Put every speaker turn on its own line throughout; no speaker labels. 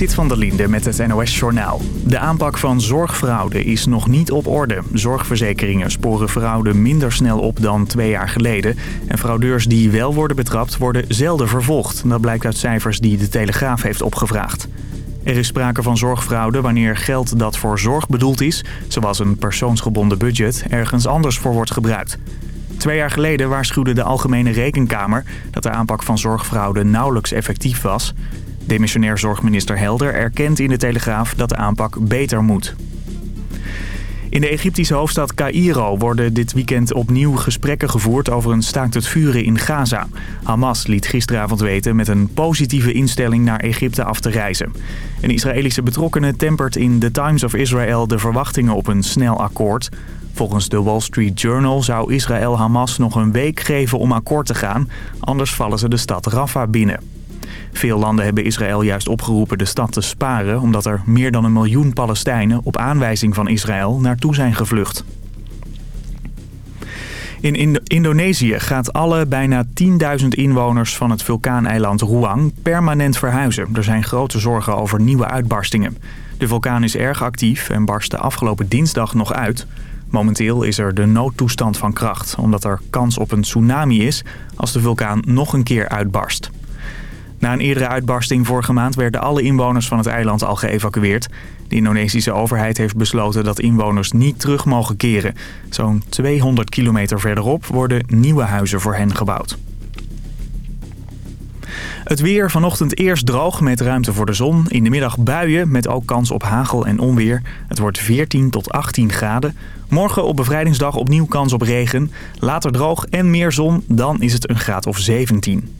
Sit van der Linde met het NOS-journaal. De aanpak van zorgfraude is nog niet op orde. Zorgverzekeringen sporen fraude minder snel op dan twee jaar geleden. En fraudeurs die wel worden betrapt worden zelden vervolgd. Dat blijkt uit cijfers die de Telegraaf heeft opgevraagd. Er is sprake van zorgfraude wanneer geld dat voor zorg bedoeld is... zoals een persoonsgebonden budget, ergens anders voor wordt gebruikt. Twee jaar geleden waarschuwde de Algemene Rekenkamer... dat de aanpak van zorgfraude nauwelijks effectief was... Demissionair zorgminister Helder erkent in de Telegraaf dat de aanpak beter moet. In de Egyptische hoofdstad Cairo worden dit weekend opnieuw gesprekken gevoerd over een staakt het vuren in Gaza. Hamas liet gisteravond weten met een positieve instelling naar Egypte af te reizen. Een Israëlische betrokkenen tempert in The Times of Israel de verwachtingen op een snel akkoord. Volgens de Wall Street Journal zou Israël Hamas nog een week geven om akkoord te gaan, anders vallen ze de stad Rafah binnen. Veel landen hebben Israël juist opgeroepen de stad te sparen... omdat er meer dan een miljoen Palestijnen op aanwijzing van Israël naartoe zijn gevlucht. In Indonesië gaat alle bijna 10.000 inwoners van het vulkaaneiland Ruang permanent verhuizen. Er zijn grote zorgen over nieuwe uitbarstingen. De vulkaan is erg actief en barstte afgelopen dinsdag nog uit. Momenteel is er de noodtoestand van kracht, omdat er kans op een tsunami is als de vulkaan nog een keer uitbarst. Na een eerdere uitbarsting vorige maand werden alle inwoners van het eiland al geëvacueerd. De Indonesische overheid heeft besloten dat inwoners niet terug mogen keren. Zo'n 200 kilometer verderop worden nieuwe huizen voor hen gebouwd. Het weer vanochtend eerst droog met ruimte voor de zon. In de middag buien met ook kans op hagel en onweer. Het wordt 14 tot 18 graden. Morgen op bevrijdingsdag opnieuw kans op regen. Later droog en meer zon, dan is het een graad of 17.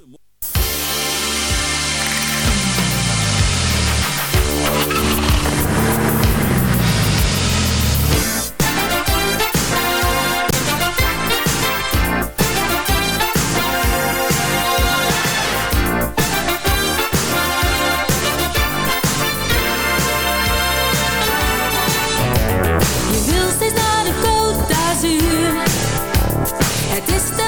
Het is de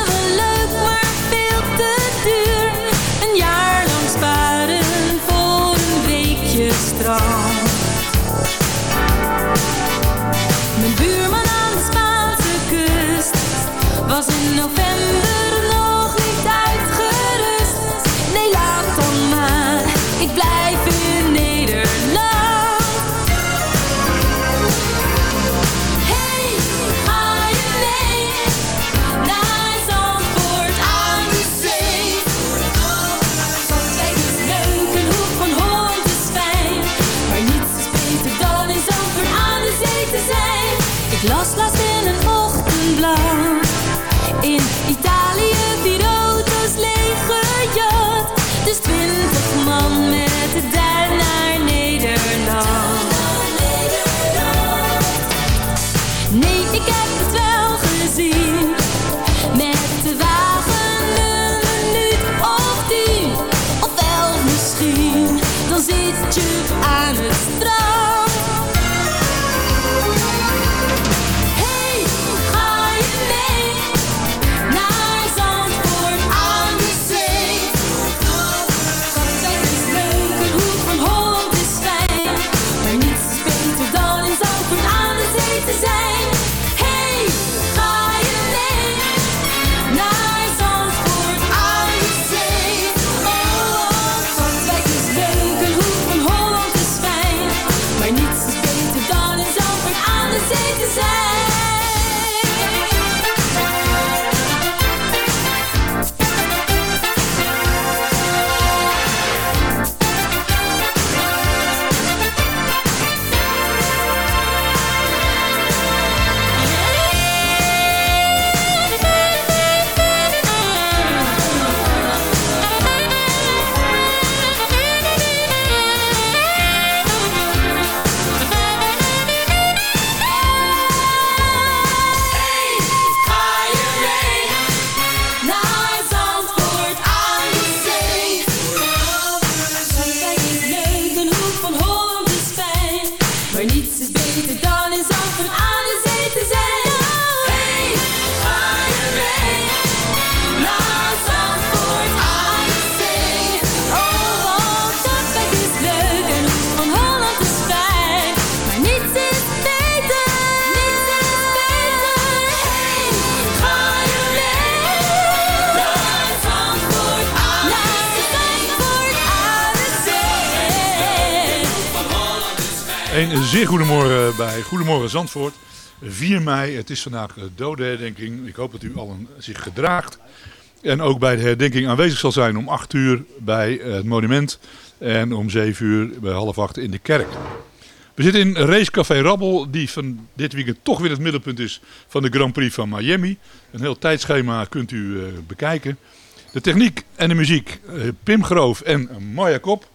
zeer goedemorgen bij Goedemorgen Zandvoort. 4 mei, het is vandaag de dodenherdenking. Ik hoop dat u allen zich gedraagt. En ook bij de herdenking aanwezig zal zijn om 8 uur bij het monument. En om 7 uur bij half 8 in de kerk. We zitten in Racecafé Rabbel, die van dit weekend toch weer het middelpunt is van de Grand Prix van Miami. Een heel tijdschema kunt u eh, bekijken. De techniek en de muziek, eh, Pim Groof en Maya Kop.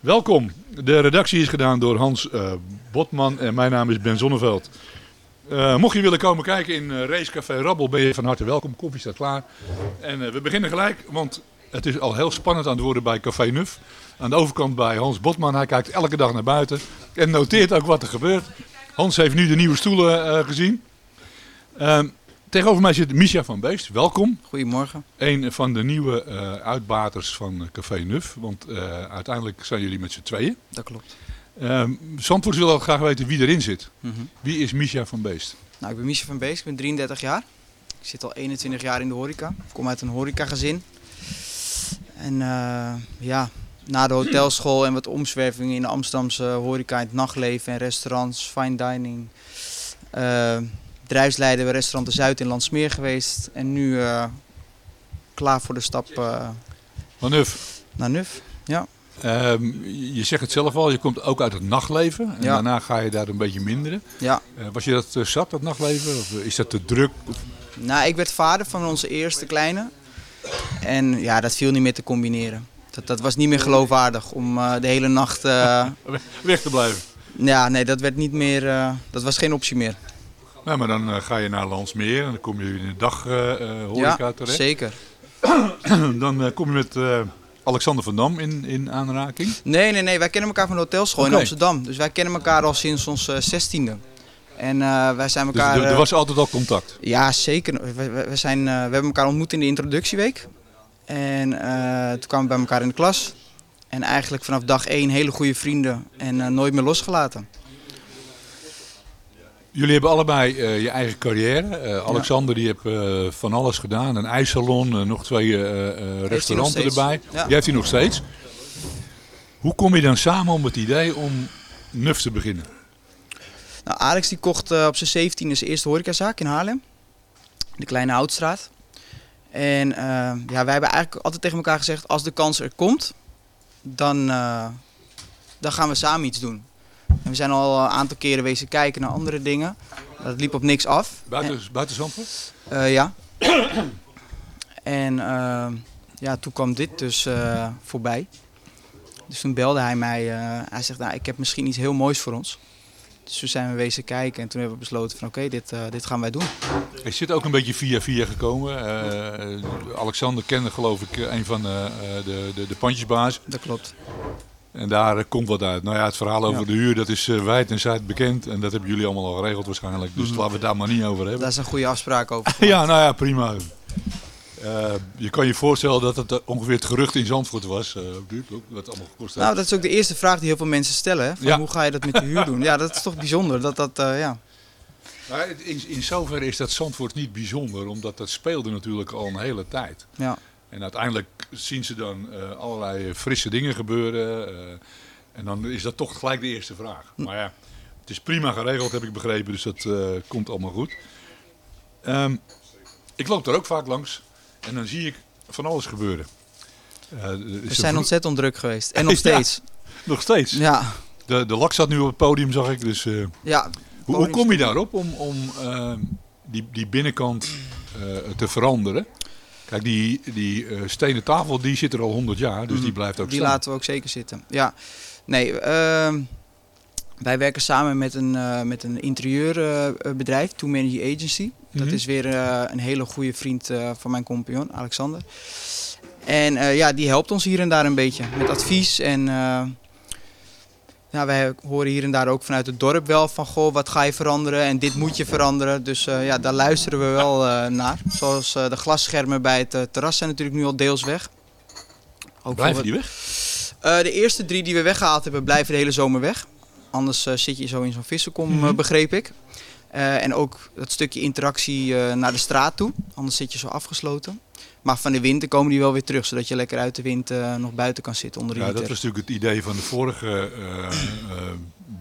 Welkom. De redactie is gedaan door Hans eh, Botman en mijn naam is Ben Zonneveld. Eh, mocht je willen komen kijken in eh, Racecafé Rabbel, ben je van harte welkom. Koffie staat klaar. En we beginnen gelijk, want het is al heel spannend aan het worden bij Café Nuf. Aan de overkant bij Hans Botman. Hij kijkt elke dag naar buiten en noteert ook wat er gebeurt. Hans heeft nu de nieuwe stoelen gezien. Ehm, tegenover mij zit Misha van Beest. Welkom.
Goedemorgen.
Een van de nieuwe eh, uitbaters van eh, Café Nuf. Want eh, uiteindelijk zijn jullie met z'n tweeën.
Dat klopt.
Um, Zandvoort wil ook graag weten wie erin zit.
Mhm.
Wie is Misha van Beest?
Nou, ik ben Michel van Bees, ik ben 33 jaar. Ik zit al 21 jaar in de horeca. Ik kom uit een horecagezin. En eh, ja, na de hotelschool en wat omzwervingen in de Amsterdamse horeca, in het nachtleven en restaurants, fine dining. Bedrijfsleider bij restaurant De Zuid in Landsmeer geweest. En nu eh, klaar voor de stap eh,
Van Nuf.
naar Nuf. Ja.
Ehm, je zegt het zelf al, je komt ook uit het nachtleven. En
Ja.
daarna ga je daar een beetje minderen.
ja.
Eh, was je dat zat, dat nachtleven? Of is dat te druk?
Nou, ik werd vader van onze eerste kleine. En ja, dat viel niet meer te combineren. Dat, dat was niet meer geloofwaardig om de hele nacht... eh,
weg te blijven?
ja, nee, dat werd niet meer... dat was geen optie meer.
Nou, maar dan eh, ga je naar Landsmeer en dan kom je in de dag eh eh, horeca
ja,
terecht.
zeker.
Dan eh, kom je met eh, Alexander van Dam in, in aanraking.
Nee, nee, nee. Wij kennen elkaar van de hotelschool in Amsterdam. Dus wij kennen elkaar al sinds ons eh, zestiende. En eh, wij zijn
Dus
elkaar...
er, er
eh,
was altijd al contact.
Ja, zeker. We, we, we zijn, eh, we hebben elkaar ontmoet in de introductieweek. En eh, toen kwamen we bij elkaar in de klas. En eigenlijk vanaf dag één hele goede vrienden en eh, nooit meer losgelaten.
Jullie hebben allebei eh, je eigen carrière. Eh, Alexander die heeft eh, van alles gedaan. Een ijssalon, nog twee restauranten
steeds.
erbij.
Ja.
Die heeft hij nog steeds. Hoe kom je dan samen om het idee om Nuf te beginnen?
Nou, Alex die kocht op zijn 17 zijn eerste horecazaak in Haarlem. De Kleine Houtstraat. En ja, wij hebben eigenlijk altijd tegen elkaar gezegd, als de kans er komt, dan, dan gaan we samen iets doen. En we zijn al een aantal keren wezen kijken naar andere dingen. Dat liep op niks af.
Buiten, buiten Zandvoort?
Eh, ja. en eh, ja, toen kwam dit dus eh, voorbij. Dus toen belde hij mij. hij zegt, nou, ik heb misschien iets heel moois voor ons. Dus toen zijn we wezen kijken en toen hebben we besloten van oké, dit, dit gaan wij doen.
Hij zit ook een beetje via via gekomen. Alexander kende geloof ik een van de, de, de, de pandjesbaas.
Dat klopt.
En daar eh, komt wat uit. Nou ja, het verhaal over
Ja.
de huur, dat is eh, wijd en zijd bekend. En dat hebben jullie allemaal al geregeld waarschijnlijk. Dus
Mhm.
laten we het daar maar niet over hebben.
Daar is een goede afspraak over.
Ja, nou ja, prima. Eh, je kan je voorstellen dat het ongeveer het gerucht in Zandvoort was. ook, wat allemaal gekost heeft.
Nou, dat is ook de eerste vraag die heel veel mensen stellen. Hè? Van
Ja.
Hoe ga je dat met de huur doen? Ja, dat is toch bijzonder. Dat, dat, ja.
Het- in, in zoverre is dat Zandvoort niet bijzonder, omdat dat speelde natuurlijk al een hele tijd.
Ja.
En uiteindelijk zien ze dan eh, allerlei frisse dingen gebeuren. eh, en dan is dat toch gelijk de eerste vraag. Maar ja, het is prima geregeld, heb ik begrepen, dus dat eh, komt allemaal goed. Ehm, ik loop daar ook vaak langs en dan zie ik van alles gebeuren.
We zijn ontzettend druk geweest. En nog
Ja.
steeds.
Nog steeds.
Ja.
De, de lak zat nu op het podium, zag ik. Dus,
ja.
hoe, hoe kom je daarop om, om die, die binnenkant te veranderen? Kijk, die, die eh, stenen tafel die zit er al 100 jaar, dus die blijft ook
Mhm. Die
staan.
laten we ook zeker zitten. Ja, nee, ehm, wij werken samen met een, eh, met een interieurbedrijf, Two Energy Agency. Dat
Mhm.
is weer eh, een hele goede vriend eh, van mijn compagnon, Alexander. En eh, ja, die helpt ons hier en daar een beetje met advies. En eh, ja, wij horen hier en daar ook vanuit het dorp wel van goh, wat ga je veranderen en dit moet je veranderen. Dus eh, ja, daar luisteren we wel eh, naar. Zoals eh, de glasschermen bij het terras zijn natuurlijk nu al deels weg. Ook
Blijven die weg?
de eerste drie die we weggehaald hebben, blijven de hele zomer weg. Anders zit je zo in zo'n vissenkom,
Mhm.
begreep ik. En ook dat stukje interactie naar de straat toe. Anders zit je zo afgesloten. Maar van de winter komen die wel weer terug, zodat je lekker uit de wind eh, nog buiten kan zitten onder de
Ja, dat
heater.
was natuurlijk het idee van de vorige eh, eh,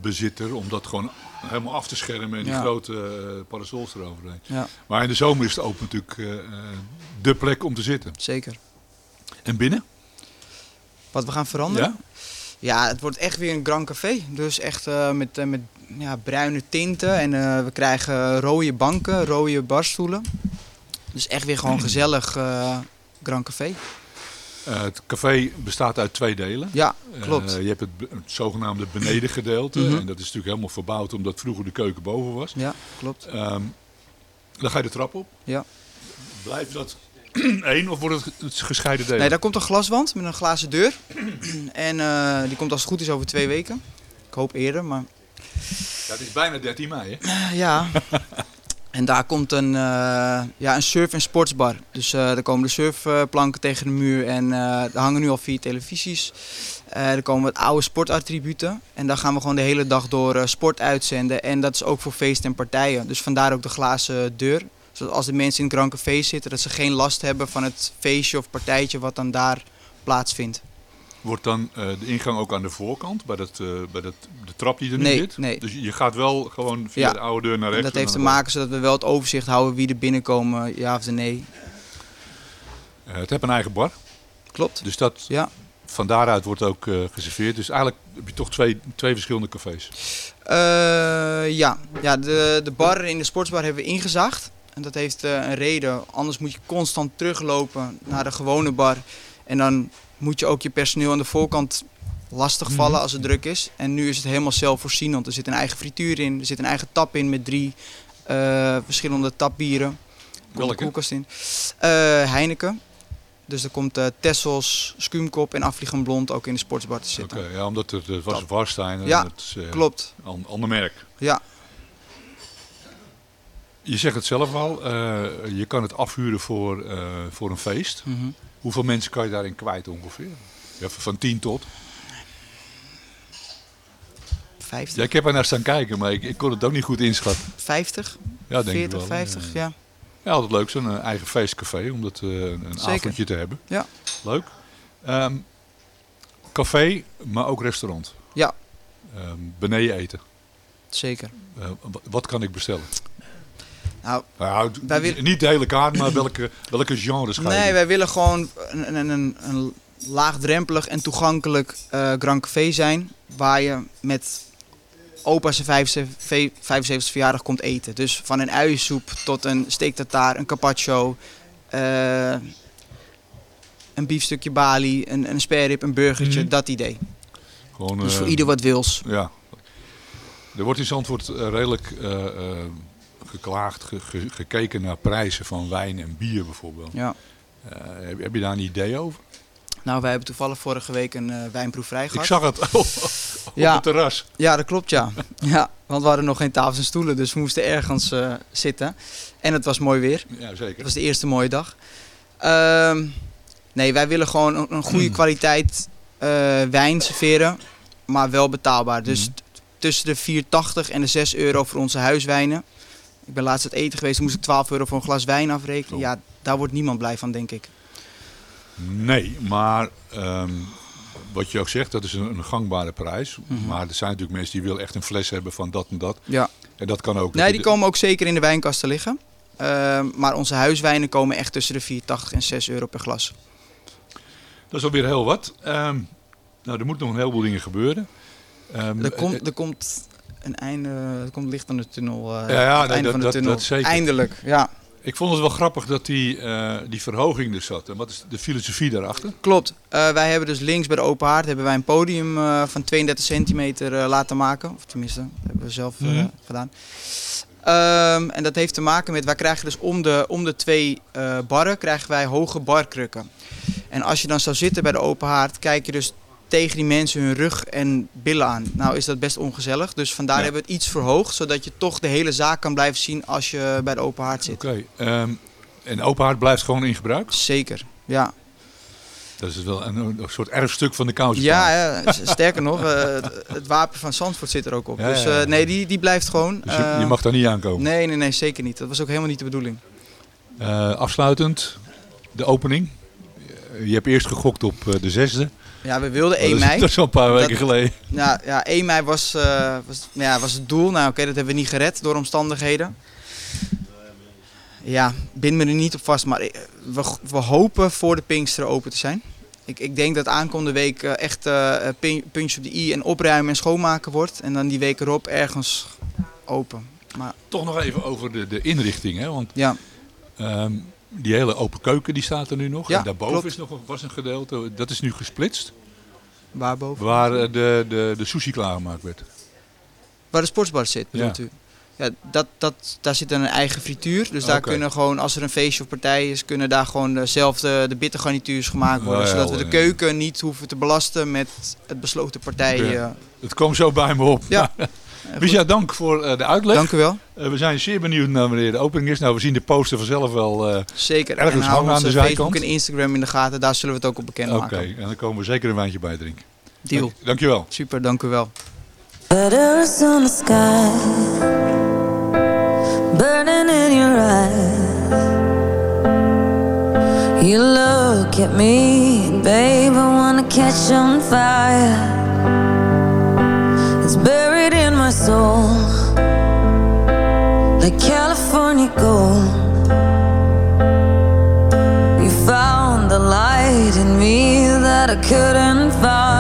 bezitter. Om dat gewoon helemaal af te schermen en die
Ja.
grote parasols eroverheen.
Ja,
Maar in de zomer is het ook natuurlijk de plek om te zitten.
zeker.
En binnen?
Wat we gaan veranderen?
Ja?
Ja, het wordt echt weer een Grand Café. Dus echt met, met ja, bruine tinten. En we krijgen rode banken, rode barstoelen. Dus echt weer gewoon gezellig eh, Grand Café.
Eh, het café bestaat uit twee delen.
Ja, klopt.
Eh, je hebt het, zogenaamde benedengedeelte.
Mhm.
En dat is natuurlijk helemaal verbouwd omdat vroeger de keuken boven was.
Ja, klopt.
Ehm, dan ga je de trap op.
Ja.
Blijft dat één of wordt het gescheiden delen?
Nee, daar komt een glaswand met een glazen deur. en die komt als het goed is over twee weken. Ik hoop eerder, maar
Ja, het is bijna 13 mei, hè?
Ja. En daar komt een, eh, ja, een surf- en sportsbar. Dus eh er komen de surfplanken tegen de muur en er hangen nu al vier televisies. Er komen wat oude sportattributen. En daar gaan we gewoon de hele dag door sport uitzenden. En dat is ook voor feesten en partijen. Dus vandaar ook de glazen deur. Zodat als de mensen in het Grand Café zitten, dat ze geen last hebben van het feestje of partijtje wat dan daar plaatsvindt.
Wordt dan de ingang ook aan de voorkant, bij, dat, bij dat, trap die er nu
Nee,
zit?
nee.
Dus je gaat wel gewoon via
Ja.
de oude deur naar
En
rechts.
dat
en
heeft te maken zodat we wel het overzicht houden wie er binnenkomen, ja of nee.
Eh, het heeft een eigen bar,
Klopt.
dus dat,
Ja.
van daaruit wordt ook eh, geserveerd. Dus eigenlijk heb je toch twee, twee verschillende cafés.
Eh, ja, ja de, de bar in de sportsbar hebben we ingezaagd. En dat heeft een reden. Anders moet je constant teruglopen naar de gewone bar. En dan moet je ook je personeel aan de voorkant lastig vallen
Mhm.
als het druk is. En nu is het helemaal zelfvoorzienend. Er zit een eigen frituur in. Er zit een eigen tap in met drie eh, verschillende tapbieren. Er
Welke?
koelkast in. Eh, Heineken. Dus er komt eh Tessels, en Afvliegend Blond ook in de sportsbar te
Oké,
zitten.
ja, omdat het, het was. Warstein.
Ja,
eh,
Klopt.
Ander merk.
Ja.
Je zegt het zelf al, je kan het afhuren voor, voor een feest.
Mhm.
Hoeveel mensen kan je daarin kwijt ongeveer? Ja, van 10 tot?
50.
Ja, ik heb er naar staan kijken, maar ik, ik kon het ook niet goed inschatten.
50,
Ja, denk
40,
ik wel.
50,
Ja.
ja.
Ja, altijd leuk, zo'n eh, eigen feestcafé, om dat eh, een
Zeker.
avondje te hebben.
Ja.
Leuk. Ehm, café, maar ook restaurant.
Ja.
Ehm, beneden eten.
Zeker.
Eh, wa- wat kan ik bestellen?
Nou,
Nou,
Wij willen-
Niet de hele kaart, maar welke, welke genres ga je
nee,
doen?
wij willen gewoon een, een, een, een laagdrempelig en toegankelijk eh Grand Café zijn. Waar je met opa zijn 75 75 verjaardag komt eten. Dus van een uiensoep tot een steak tartare, een carpaccio, eh, een biefstukje bali, een, een sparerib, een burgertje,
Mhm.
dat idee.
Gewoon,
Dus voor
eh,
ieder wat wils.
Ja. Er wordt in Zandvoort eh, redelijk geklaagd, ge- ge- gekeken naar prijzen van wijn en bier bijvoorbeeld.
Ja.
Heb je daar een idee over?
Nou, wij hebben toevallig vorige week een eh wijnproeverij gehad.
Ik zag het op
Ja.
het terras.
Ja, dat klopt ja. ja. Want we hadden nog geen tafels en stoelen, dus we moesten ergens eh, zitten. En het was mooi weer.
Ja,
Het
zeker.
was de eerste mooie dag. Ehm, nee, wij willen gewoon een, een goede kwaliteit eh, wijn serveren, maar wel betaalbaar. Dus t- tussen de 4,80 en de 6 euro voor onze huiswijnen. Ik ben laatst uit eten geweest, toen moest ik 12 euro voor een glas wijn afrekenen. Ja, daar wordt niemand blij van, denk ik.
Nee, maar ehm, wat je ook zegt, dat is een, een gangbare prijs.
Mhm.
Maar er zijn natuurlijk mensen die willen echt een fles hebben van dat en dat.
Ja.
En dat kan ook.
Nee, die komen ook zeker in de wijnkast te liggen. Ehm, maar onze huiswijnen komen echt tussen de 4,80 en 6 euro per glas.
Dat is alweer heel wat. Ehm, nou, er moeten nog een heleboel dingen gebeuren.
Er
eh,
komt, er komt een einde, er komt licht aan de tunnel. eh,
Ja, ja,
het
nee,
einde
dat-
van de
dat-
tunnel.
dat zeker.
Eindelijk, ja.
Ik vond het wel grappig dat die, eh, die verhoging er zat. En wat is de filosofie daarachter?
Klopt. Eh, wij hebben dus links bij de open haard hebben wij een podium eh, van 32 centimeter laten maken. Of tenminste, dat hebben we zelf
Mhm.
gedaan. Ehm, en dat heeft te maken met, wij krijgen dus om de, om de twee barren krijgen wij hoge barkrukken. En als je dan zou zitten bij de open haard, kijk je dus tegen die mensen hun rug en billen aan. Nou is dat best ongezellig, dus vandaar
Ja.
hebben we het iets verhoogd, zodat je toch de hele zaak kan blijven zien als je bij de open haard zit.
Oké. ehm, en open haard blijft gewoon in gebruik?
Zeker, ja.
Dat is wel een, een soort erfstuk van de kousen.
Ja, ja, sterker nog, eh, het, het wapen van Zandvoort zit er ook op.
Ja,
dus eh, nee, die, die blijft gewoon.
Dus je, je
Eh,
mag daar niet aankomen.
Nee, nee, nee, zeker niet. Dat was ook helemaal niet de bedoeling.
Afsluitend, de opening. Je hebt eerst gegokt op de zesde.
Ja, we wilden 1
dat, is,
mei.
dat is al een paar weken
Dat-
geleden.
Ja, ja 1 mei was, eh, was, ja, was het doel. Nou oké, dat hebben we niet gered door omstandigheden. Ja, bind me er niet op vast, maar we, we hopen voor de Pinksteren open te zijn. Ik, ik denk dat aankomende week eh, echt pin- puntje op de i en opruimen en schoonmaken wordt. En dan die week erop ergens open. Maar
Toch nog even over de, de inrichting. Hè? Want
ja,
ehm, die hele open keuken die staat er nu nog.
Ja,
en daarboven
klopt.
is nog, een- was een gedeelte, dat is nu gesplitst.
waarboven?
Waar eh, de, de, de sushi klaargemaakt werd.
Waar de sportsbar zit, bedoelt
Ja.
u? Ja, dat, dat, daar zit dan een eigen frituur. Dus daar kunnen gewoon, als er een feestje of partij is, kunnen daar gewoon dezelfde de bittergarnituurs gemaakt worden.
Ja,
zodat we de
ja.
keuken niet hoeven te belasten met het besloten partij.
Ja.
eh.
Het kwam zo bij me op.
Ja.
Misha, dank voor eh, de uitleg.
Dank u wel.
Eh, we zijn zeer benieuwd naar wanneer de opening is. Nou, we zien de poster vanzelf wel. eh,
Zeker.
Ergens
en
hangen aan
onze
de zijkant.
Facebook en Instagram in de gaten. Daar zullen we het ook op bekend
Oké,
maken.
en dan komen we zeker een wijntje bij drinken.
Deal.
Dank, dankjewel.
Super, dank u wel.
Better is on the sky, burning in your eyes. You look at me, babe, I wanna catch on fire. It's buried in soul, like California gold. You found the light in me that I couldn't find.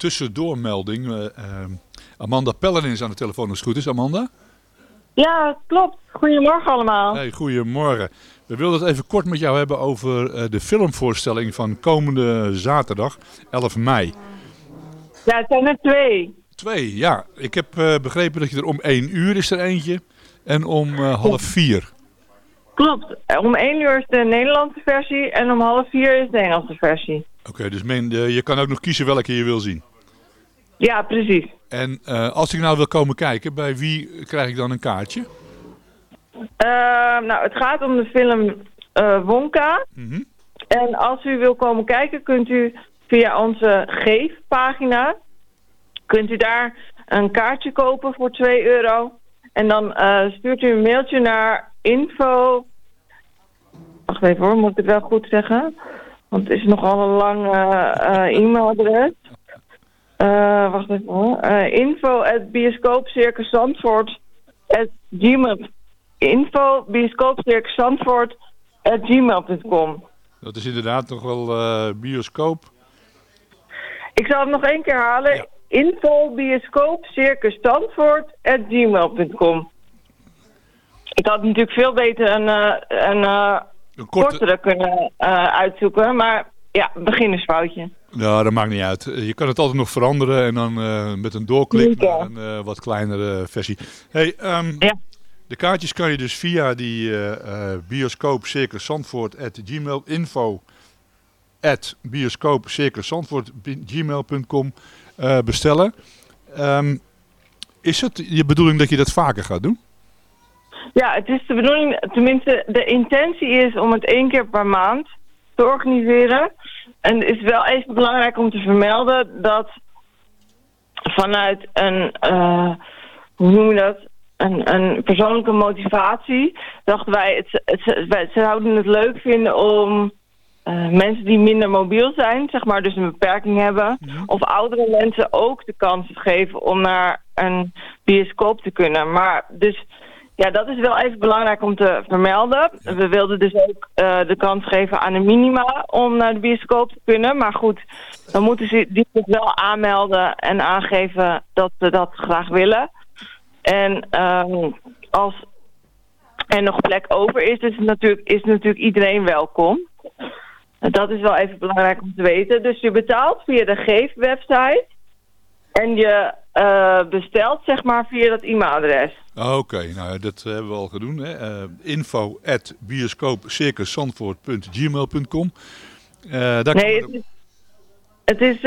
Tussendoormelding. Eh, ehm, Amanda Pellerin is aan de telefoon als het goed is. Amanda?
Ja, klopt. Goedemorgen allemaal.
Hey, goedemorgen. We wilden het even kort met jou hebben over eh, de filmvoorstelling van komende zaterdag, 11 mei.
Ja, het zijn er twee.
Twee, ja. Ik heb eh, begrepen dat je er om 1 uur is er eentje en om half vier.
Klopt. Om één uur is de Nederlandse versie en om half vier is de Engelse versie.
Oké, dus men, eh, je kan ook nog kiezen welke je wil zien.
Ja, precies.
En eh, als ik nou wil komen kijken, bij wie krijg ik dan een kaartje?
Ehm, nou, het gaat om de film eh, Wonka.
Mhm.
En als u wil komen kijken, kunt u via onze Geef-pagina... kunt u daar een kaartje kopen voor 2 euro. En dan stuurt u een mailtje naar info... Wacht even hoor, moet ik het wel goed zeggen? Want het is nogal een lang eh, e-mailadres. Eh, wacht even hoor. Eh, info at bioscoopcircus Zandvoort at gmail. Info bioscoopcircus Zandvoort at gmail.com.
Dat is inderdaad nog wel bioscoop.
Ik zal het nog één keer halen.
Ja.
Info bioscoopcircus Zandvoort at gmail.com. Ik had natuurlijk veel beter een, een
Een korte...
kortere kunnen eh, uitzoeken, maar ja, beginnersfoutje.
Ja, dat maakt niet uit. Eh, Je kan het altijd nog veranderen en dan eh, met een doorklik naar een wat kleinere versie. Hey, ehm,
Ja.
De kaartjes kan je dus via die eh bioscoop Circus Zandvoort at gmail info at bioscoop Zandvoort gmail.com bestellen. Ehm, is het je bedoeling dat je dat vaker gaat doen?
Ja, het is de bedoeling, tenminste de intentie is om het één keer per maand te organiseren. En het is wel even belangrijk om te vermelden dat vanuit een, eh, hoe noem je dat, een, een persoonlijke motivatie dachten wij, het, het, wij ze zouden het leuk vinden om eh, mensen die minder mobiel zijn, zeg maar, dus een beperking hebben, of oudere mensen ook de kans te geven om naar een bioscoop te kunnen. Maar dus ja, dat is wel even belangrijk om te vermelden. We wilden dus ook eh, de kans geven aan de minima om naar de bioscoop te kunnen. Maar goed, dan moeten ze die zich wel aanmelden en aangeven dat ze dat graag willen. En ehm, als er nog plek over is, is natuurlijk, is natuurlijk iedereen welkom. Dat is wel even belangrijk om te weten. Dus je betaalt via de Geef-website en je eh, bestelt zeg maar via dat e-mailadres.
Oké, nou dat hebben we al gedaan. Hè. Eh, info at bioscoopcircuszandvoort.gmail.com Eh
Nee, het is, het is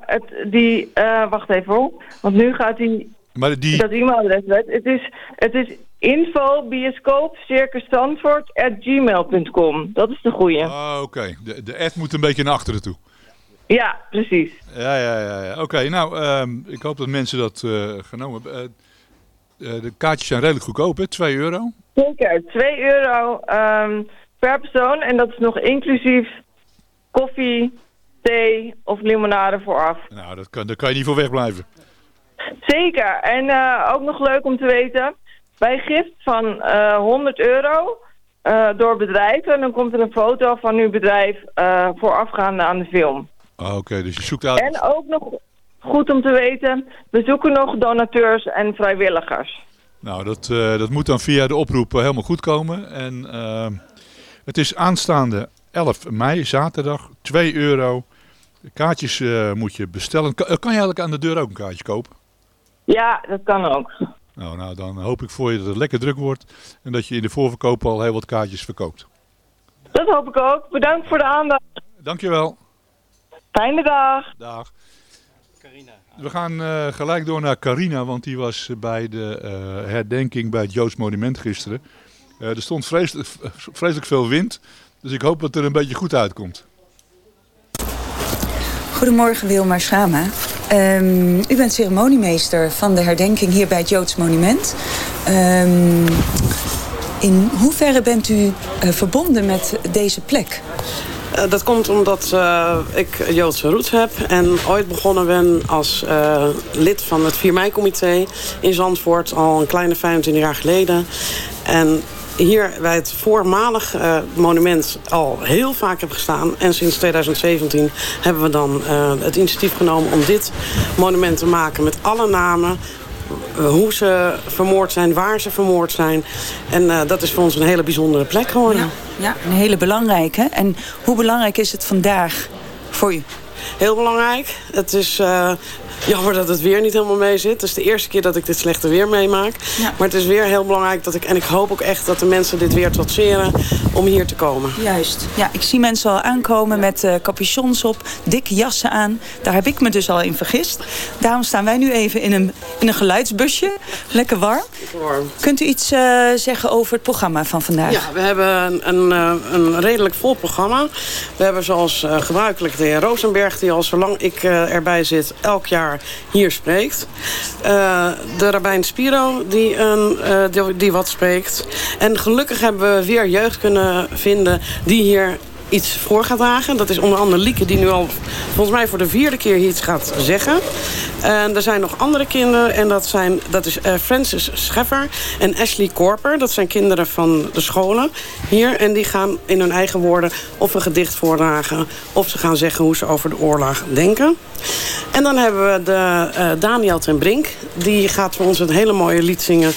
het, die, wacht even hoor, want nu gaat die,
Maar die,
dat e-mailadres weg. Het is, het is info at gmail.com. Dat is de goeie.
Ah, oké. De, de ad moet een beetje naar achteren toe.
Ja, precies.
Ja, ja, ja. ja. Oké, nou, ehm, ik hoop dat mensen dat eh, genomen hebben. Eh, eh, de kaartjes zijn redelijk goedkoop, hè? 2 euro.
Zeker, 2 euro ehm, per persoon en dat is nog inclusief koffie, thee of limonade vooraf.
Nou, dat kan, daar kan je niet voor wegblijven.
Zeker. En ook nog leuk om te weten, bij gift van eh 100 euro door bedrijven, dan komt er een foto van uw bedrijf voorafgaande aan de film.
Ah, Oké, dus je zoekt uit...
En ook nog goed om te weten, we zoeken nog donateurs en vrijwilligers.
Nou, dat, eh, dat moet dan via de oproep eh, helemaal goed komen. En ehm, het is aanstaande 11 mei, zaterdag, 2 euro. De kaartjes eh, moet je bestellen. Kan, eh, kan je eigenlijk aan de deur ook een kaartje kopen?
Ja, dat kan ook.
Nou, nou, dan hoop ik voor je dat het lekker druk wordt. En dat je in de voorverkoop al heel wat kaartjes verkoopt.
Dat hoop ik ook. Bedankt voor de aandacht.
Dankjewel.
Fijne dag.
Dag. We gaan eh, gelijk door naar Carina, want die was bij de eh, herdenking bij het Joods Monument gisteren. Eh, er stond vreselijk, vreselijk veel wind, dus ik hoop dat het er een beetje goed uitkomt.
Goedemorgen Wilma Schama. Ehm, u bent ceremoniemeester van de herdenking hier bij het Joods Monument. Ehm, in hoeverre bent u eh, verbonden met deze plek?
Eh, dat komt omdat eh, ik Joodse roots heb en ooit begonnen ben als eh, lid van het 4 mei-comité in Zandvoort al een kleine 25 jaar geleden. En hier bij het voormalig monument al heel vaak heb gestaan. En sinds 2017 hebben we dan het initiatief genomen om dit monument te maken met alle namen hoe ze vermoord zijn, waar ze vermoord zijn. En eh, dat is voor ons een hele bijzondere plek geworden.
Ja, een hele belangrijke. En hoe belangrijk is het vandaag voor u?
Heel belangrijk. Het is eh, jammer dat het weer niet helemaal mee zit. Het is de eerste keer dat ik dit slechte weer meemaak. Maar het is weer heel belangrijk dat ik... en ik hoop ook echt dat de mensen dit weer trotseren om hier te komen.
Juist. Ja, ik zie mensen al aankomen met eh capuchons op, dikke jassen aan. Daar heb ik me dus al in vergist. Daarom staan wij nu even in een, in een geluidsbusje. Lekker warm.
Warm.
Kunt u iets eh, zeggen over het programma van vandaag?
Ja, we hebben een, een, eh, een redelijk vol programma. We hebben zoals gebruikelijk de heer Rosenberg... die al zolang ik erbij zit elk jaar hier spreekt. Eh, de rabbijn Spiro die, een, eh, die, wat spreekt. En gelukkig hebben we weer jeugd kunnen vinden... die hier iets voor gaat dragen. Dat is onder andere Lieke die nu al volgens mij voor de vierde keer iets gaat zeggen. En er zijn nog andere kinderen en dat, zijn, dat is eh, Francis Scheffer en Ashley Korper. Dat zijn kinderen van de scholen hier. En die gaan in hun eigen woorden of een gedicht voordragen... of ze gaan zeggen hoe ze over de oorlog denken. En dan hebben we de, eh, Daniel ten Brink. Die gaat voor ons een hele mooie lied zingen.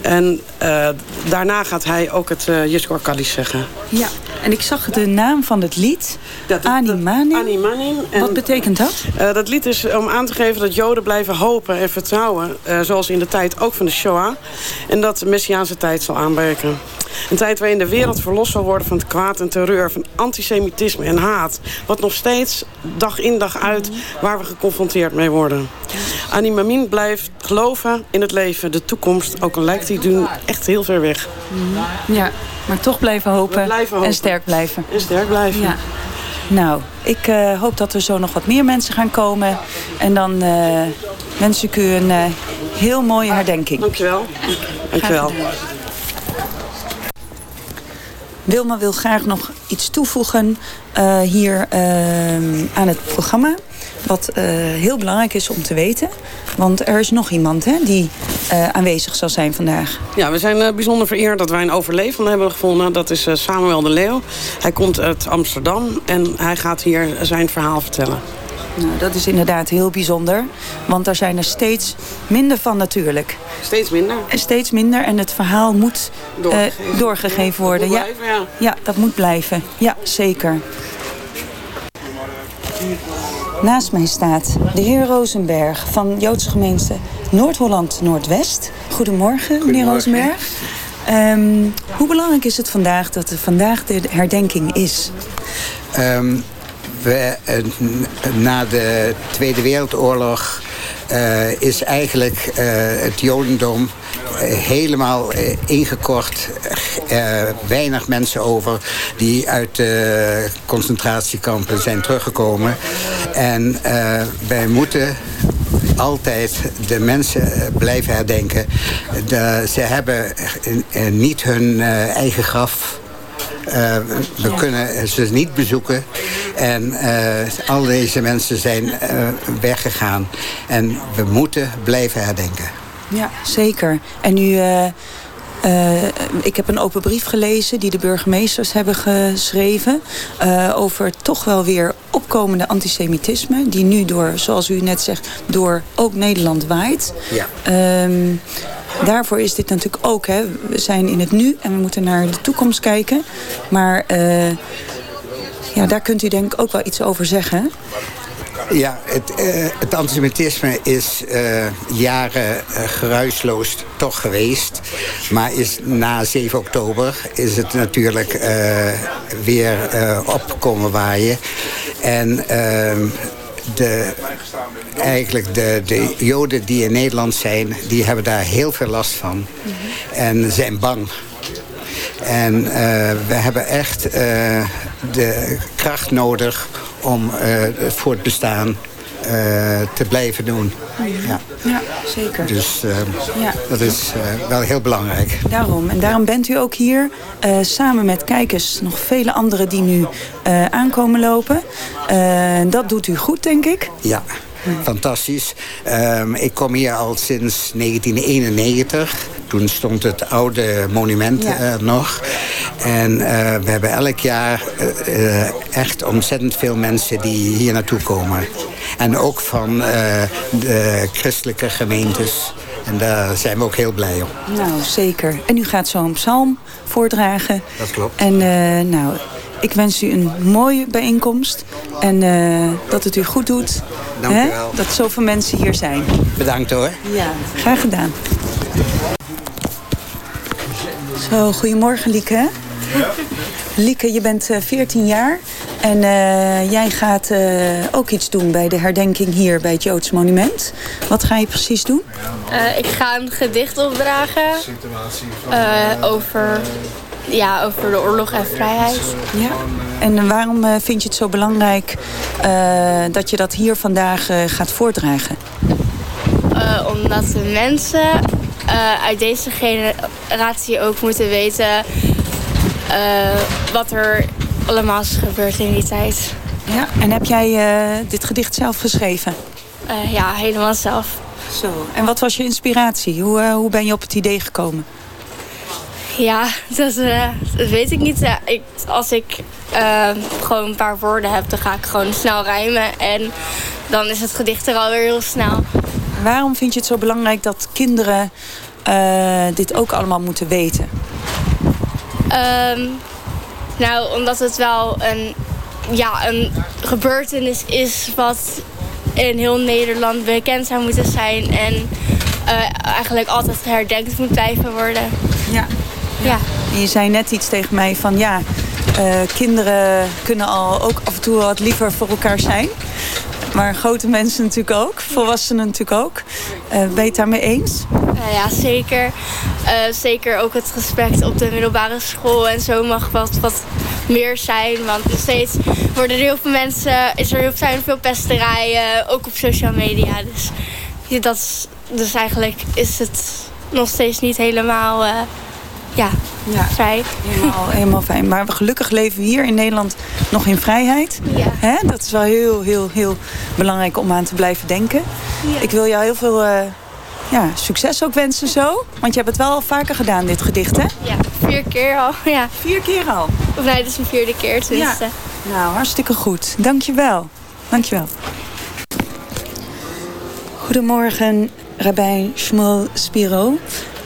En eh, daarna gaat hij ook het uh, Kaddish zeggen.
Ja, en ik zag de naam van het lied. Animanim.
Animanim. En,
Wat betekent dat?
Uh, dat lied is om aan te geven dat Joden blijven hopen en vertrouwen. Uh, zoals in de tijd ook van de Shoah. En dat de Messiaanse tijd zal aanbreken. Een tijd waarin de wereld verlost zal worden van het kwaad en terreur... van antisemitisme en haat. Wat nog steeds dag in dag uit waar we geconfronteerd mee worden. Animamin blijft geloven in het leven, de toekomst. Ook al lijkt die nu echt heel ver weg.
Ja, maar toch blijven hopen,
blijven hopen.
en sterk blijven.
En sterk blijven.
Ja. Nou, ik uh, hoop dat er zo nog wat meer mensen gaan komen. En dan uh, wens ik u een uh, heel mooie herdenking.
Dankjewel. Dankjewel.
Wilma wil graag nog iets toevoegen hier uh, aan het programma. Wat uh, heel belangrijk is om te weten. Want er is nog iemand hè, die aanwezig zal zijn vandaag.
Ja, we zijn bijzonder vereerd dat wij een overlevende hebben gevonden. Dat is Samuel de Leeuw. Hij komt uit Amsterdam en hij gaat hier zijn verhaal vertellen.
Nou, dat is inderdaad heel bijzonder. Want daar zijn er steeds minder van natuurlijk.
Steeds minder?
En steeds minder. En het verhaal moet
doorgegeven,
uh, doorgegeven worden.
Ja, dat blijven, ja.
ja, dat moet blijven. Ja, zeker. Naast mij staat de heer Rosenberg van Joodse gemeente Noord-Holland-Noordwest. Goedemorgen, meneer Rosenberg. Um, hoe belangrijk is het vandaag dat er vandaag de herdenking is?
Um, we, uh, na de Tweede Wereldoorlog uh, is eigenlijk uh, het Jodendom helemaal ingekort. weinig mensen over die uit de concentratiekampen zijn teruggekomen. En wij moeten altijd de mensen blijven herdenken. De, ze hebben niet hun eigen graf we kunnen ze niet bezoeken. En al deze mensen zijn weggegaan. En we moeten blijven herdenken.
Ja, zeker. En nu... ik heb een open brief gelezen die de burgemeesters hebben geschreven... over toch wel weer opkomende antisemitisme... die nu door, zoals u net zegt, door ook Nederland waait.
Ja.
Um, daarvoor is dit natuurlijk ook. Hè. We zijn in het nu en we moeten naar de toekomst kijken. Maar uh, ja, daar kunt u denk ik ook wel iets over zeggen.
Ja, het, uh, het antisemitisme is uh, jaren geruisloos toch geweest. Maar is na 7 oktober is het natuurlijk weer opkomen waaien. En ehm, de, eigenlijk de, de Joden die in Nederland zijn... die hebben daar heel veel last van. En zijn bang. En uh, we hebben echt uh, de kracht nodig om voor het bestaan te blijven doen.
Ja, ja zeker.
Dus ja. dat is wel heel belangrijk.
Daarom. En daarom bent u ook hier uh, samen met kijkers nog vele anderen die nu aankomen lopen. Dat doet u goed, denk ik.
Ja. Fantastisch. Um, ik kom hier al sinds 1991. Toen stond het oude monument ja. uh, nog. En uh, we hebben elk jaar uh, echt ontzettend veel mensen die hier naartoe komen. En ook van eh, de christelijke gemeentes. En daar zijn we ook heel blij om.
Nou, zeker. En u gaat zo een psalm voordragen.
Dat klopt.
En eh, nou, ik wens u een mooie bijeenkomst. En eh, dat het u goed doet.
Dank u wel.
Dat zoveel mensen hier zijn.
Bedankt hoor.
Ja, graag gedaan. Zo, goedemorgen Lieke. Lieke, je bent eh, 14 jaar. En eh, jij gaat eh, ook iets doen bij de herdenking hier bij het Joods Monument. Wat ga je precies doen?
Eh, ik ga een gedicht opdragen eh, over, ja, over de oorlog en vrijheid.
Ja. En waarom eh, vind je het zo belangrijk eh, dat je dat hier vandaag eh, gaat voordragen?
Eh, omdat de mensen eh, uit deze generatie ook moeten weten eh, wat er allemaal is gebeurd in die tijd.
Ja. En heb jij eh, dit gedicht zelf geschreven?
Ja, helemaal zelf.
Zo. En wat was je inspiratie? Hoe, hoe ben je op het idee gekomen?
Ja, dat, dat weet ik niet. Ja, ik, als ik gewoon een paar woorden heb, dan ga ik gewoon snel rijmen. En dan is het gedicht er alweer heel snel.
Waarom vind je het zo belangrijk dat kinderen eh, dit ook allemaal moeten weten?
Ehm, nou, omdat het wel een, ja, een gebeurtenis is wat in heel Nederland bekend zou moeten zijn. En eh, eigenlijk altijd herdenkt moet blijven worden.
Ja.
Ja.
Je zei net iets tegen mij van ja, eh, kinderen kunnen al ook af en toe wat liever voor elkaar zijn. Maar grote mensen natuurlijk ook, volwassenen natuurlijk ook. Eh, ben je het daarmee eens?
Eh, ja, zeker. Eh, zeker ook het respect op de middelbare school en zo mag wat, wat meer zijn. Want nog steeds worden er heel veel mensen, is er heel, zijn veel pesterijen, ook op social media. Dus, dat dus eigenlijk is het nog steeds niet helemaal ja,
Ja.
vrij.
Helemaal, helemaal fijn. Maar gelukkig leven we hier in Nederland nog in vrijheid.
Ja.
Hè? Dat is wel heel, heel, heel belangrijk om aan te blijven denken.
Ja.
Ik wil jou heel veel eh, ja, succes ook wensen zo. Want je hebt het wel al vaker gedaan, dit gedicht, hè?
Ja, vier keer al. Ja.
Vier keer al?
Of nee, dit is mijn vierde keer tenminste.
Nou, hartstikke goed. Dankjewel. Dankjewel. Goedemorgen, Rabijn Shmuel Spiro.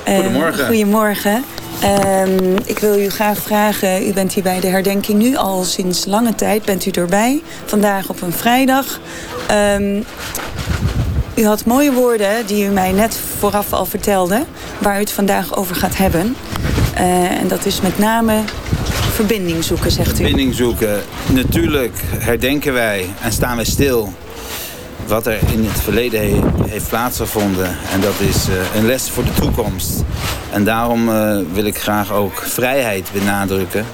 Eh,
Goedemorgen.
Goedemorgen. Ehm, ik wil u graag vragen, u bent hier bij de herdenking nu al sinds lange tijd. Bent u erbij? Vandaag op een vrijdag. Ehm, u had mooie woorden die u mij net vooraf al vertelde... waar u het vandaag over gaat hebben. Eh, en dat is met name verbinding zoeken, zegt u.
Verbinding zoeken. Natuurlijk herdenken wij en staan wij stil wat er in het verleden he- heeft plaatsgevonden. En dat is eh, een les voor de toekomst. En daarom eh, wil ik graag ook vrijheid benadrukken.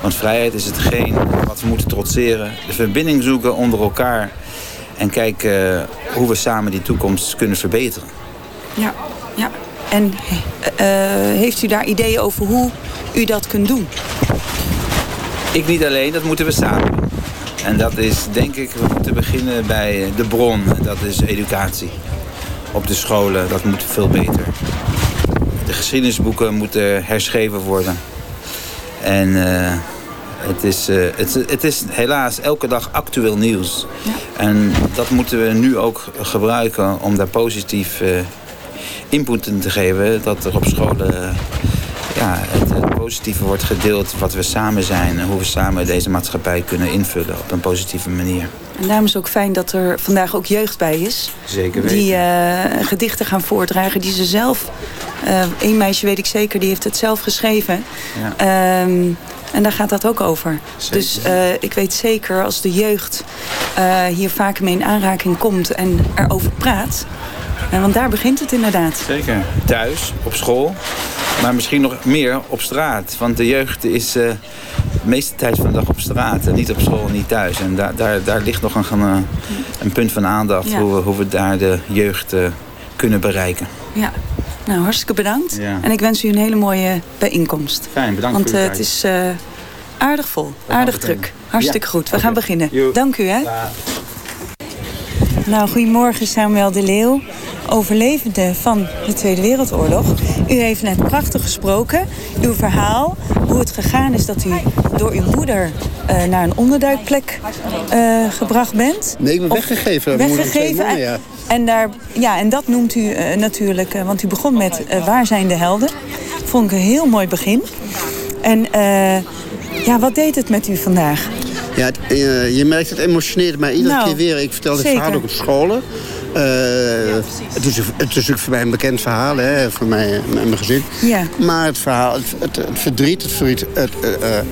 Want vrijheid is hetgeen wat we moeten trotseren. De verbinding zoeken onder elkaar. En kijken eh, hoe we samen die toekomst kunnen verbeteren.
Ja, ja. En heeft u daar ideeën over hoe u dat kunt doen?
Ik niet alleen, dat moeten we samen doen. En dat is denk ik, we moeten beginnen bij de bron. Dat is educatie. Op de scholen, dat moet veel beter. De geschiedenisboeken moeten herschreven worden. En eh, het, is, eh, het, het is helaas elke dag actueel nieuws. En dat moeten we nu ook gebruiken om daar positief eh, input in te geven. Dat er op scholen eh, ja, positieve wordt gedeeld wat we samen zijn. En hoe we samen deze maatschappij kunnen invullen op een positieve manier.
En daarom is het ook fijn dat er vandaag ook jeugd bij is.
Zeker weten.
Die eh, gedichten gaan voordragen die ze zelf... Eén meisje weet ik zeker, die heeft het zelf geschreven.
Ja.
Ehm, en daar gaat dat ook over. Dus eh, ik weet zeker als de jeugd eh, hier vaker mee in aanraking komt en erover praat. eh, want daar begint het inderdaad.
Zeker. Thuis, op school. Maar misschien nog meer op straat. Want de jeugd is eh, de meeste tijd van de dag op straat. En niet op school, niet thuis. En daar, daar, daar ligt nog een, een, een punt van aandacht.
Ja.
Hoe, we, hoe we daar de jeugd eh, kunnen bereiken.
Ja. Nou, hartstikke bedankt.
Ja.
En ik wens u een hele mooie bijeenkomst.
Fijn, bedankt
Want
voor
eh, het is aardig vol, aardig druk. Hartstikke
Ja.
goed. We gaan beginnen. Dank u, hè. Nou, goedemorgen Samuel de Leeuw. Overlevende van de Tweede Wereldoorlog. U heeft net prachtig gesproken. Uw verhaal, hoe het gegaan is dat u door uw moeder eh, naar een onderduikplek eh, gebracht bent.
Nee, ik weggegeven.
Weggegeven.
mannen, ja.
En, daar, ja, en dat noemt u eh, natuurlijk, want u begon met Waar zijn de helden? Vond ik een heel mooi begin. En ja, wat deed het met u vandaag?
Ja, het, eh, je merkt het emotioneert mij iedere
Nou,
keer weer. Ik vertel dit verhaal ook op scholen. Eh, het, is, het is natuurlijk voor mij een bekend verhaal, hè, voor mij en mijn gezin.
Ja.
Maar het verhaal, het, het, het verdriet, het verdriet... Het, eh, eh,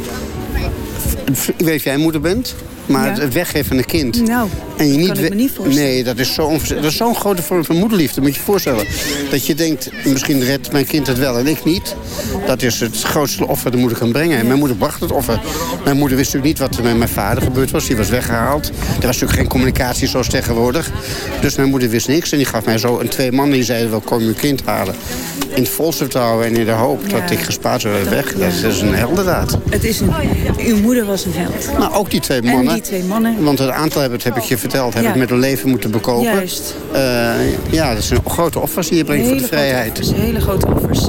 ik weet jij moeder bent, maar
Ja.
het weggeven van een kind...
Nou,
En je
dat
niet
kan ik me niet voorstellen.
Nee, dat is zo'n grote vorm van moederliefde. Moet je je voorstellen. Dat je denkt, misschien redt mijn kind het wel en ik niet. Dat is het grootste offer dat de moeder kan brengen. En mijn moeder bracht het offer. Mijn moeder wist natuurlijk niet wat er met mijn vader gebeurd was. Die was weggehaald. Er was natuurlijk geen communicatie zoals tegenwoordig. Dus mijn moeder wist niks. En die gaf mij zo een twee mannen die zeiden, wel kom je kind halen. In het volste vertrouwen en in de hoop dat ik gespaard zou weg. Dat is, een heldendaad.
Het is een, uw moeder was een held.
Maar ook die twee
En
mannen.
die twee mannen.
Want het aantal heb, ik- heb ik je verteld, heb
Ja.
ik met hun leven moeten bekopen.
Juist.
Eh, ja, dat zijn grote offers die je brengt voor de vrijheid.
Grote offers, hele grote offers.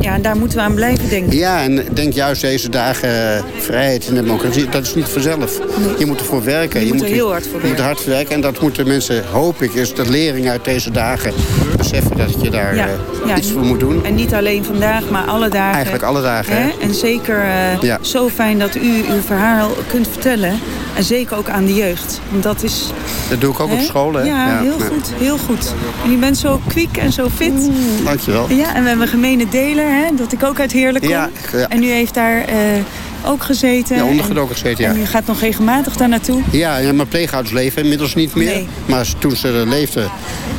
Ja, en daar moeten we aan blijven denken.
Ja, en denk juist deze dagen eh, vrijheid en democratie, dat is niet vanzelf. Je moet ervoor werken.
Je moet er heel hard voor
Je moet hard werken. En dat moeten mensen, hoop ik, is de lering uit deze dagen beseffen dat je daar
Ja,
eh,
ja,
iets voor moet doen.
En niet alleen vandaag, maar alle dagen.
Eigenlijk alle dagen, hè?
En zeker
Ja.
zo fijn dat u uw verhaal kunt vertellen. En zeker ook aan de jeugd. Want dat is...
Dat doe ik ook op school, hè?
Ja, heel
ja.
goed. Heel goed. En u bent zo kwiek en zo fit.
Dankjewel.
Ja, en we hebben een gemene deler, hè, dat ik ook uit Heerlijk kom.
Ja.
En u heeft daar eh, ook gezeten.
Ja,
En-
ondergedoken gezeten, ja.
En u gaat nog regelmatig daar naartoe.
Ja, mijn pleegouders leven inmiddels niet meer.
Nee.
Maar toen ze er leefden...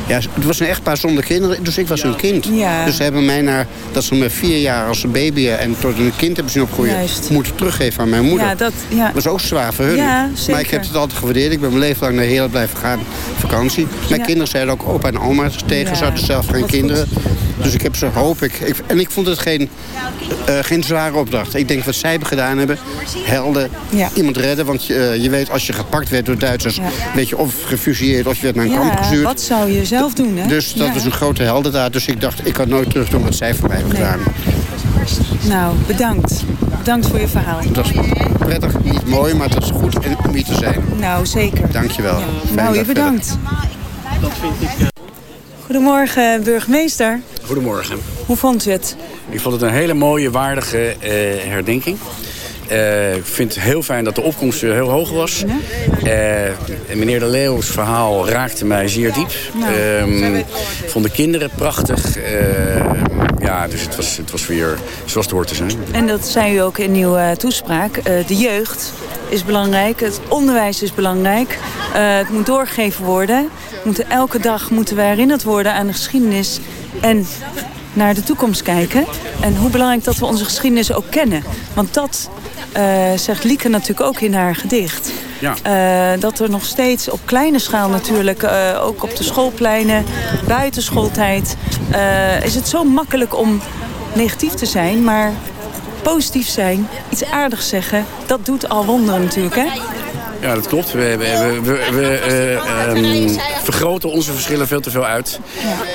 Ja, het was een echtpaar zonder kinderen, dus ik was hun kind.
Ja.
Dus ze hebben mij naar, dat ze me vier jaar als een baby en tot een kind hebben zien opgroeien...
Juist.
moeten teruggeven aan mijn moeder.
Ja, dat, ja.
was ook zwaar voor hun.
Ja.
Maar ik heb het altijd gewaardeerd. Ik ben mijn leven lang naar Heerlijk blijven gaan vakantie. Mijn kinderen zeiden ook opa en oma tegen. Ze hadden zelf geen
wat
kinderen. Dus ik heb ze, hoop ik, ik... En ik vond het geen, eh, geen zware opdracht. Ik denk wat zij hebben gedaan hebben. Helden.
Ja.
Iemand redden. Want eh, je weet, als je gepakt werd door Duitsers...
Ja.
weet je of gefusilleerd of je werd naar een kamp
Ja,
gestuurd.
wat zou je zelf doen, hè?
Dus dat
Ja.
was een grote heldendaad. Dus ik dacht, ik kan nooit terug doen wat zij voor mij hebben
Nee.
gedaan.
Nou, bedankt. Bedankt voor je verhaal.
Dat is prettig, niet mooi, maar het is goed om hier te zijn.
Nou, zeker.
Dankjewel. Fijne
Nou, je
verder.
bedankt. Goedemorgen, burgemeester.
Goedemorgen.
Hoe vond u het?
Ik vond het een hele mooie, waardige eh, herdenking. Eh, ik vind het heel fijn dat de opkomst heel hoog was. Eh, en meneer De Leeuws verhaal raakte mij zeer diep. Ehm, ik vond de kinderen prachtig. Eh, ja, dus het was, het was weer zoals het hoort te zijn.
En dat zei u ook in uw toespraak. De jeugd is belangrijk. Het onderwijs is belangrijk. Het moet doorgegeven worden. Moeten, elke dag moeten we herinnerd worden aan de geschiedenis. En naar de toekomst kijken. En hoe belangrijk dat we onze geschiedenis ook kennen. Want dat eh, zegt Lieke natuurlijk ook in haar gedicht.
Ja.
Eh, dat er nog steeds op kleine schaal natuurlijk, eh, ook op de schoolpleinen, buiten schooltijd, eh, is het zo makkelijk om negatief te zijn, maar positief zijn, iets aardigs zeggen, dat doet al wonderen natuurlijk, hè?
Ja, dat klopt. We, we, we, eh, ehm, vergroten onze verschillen veel te veel uit.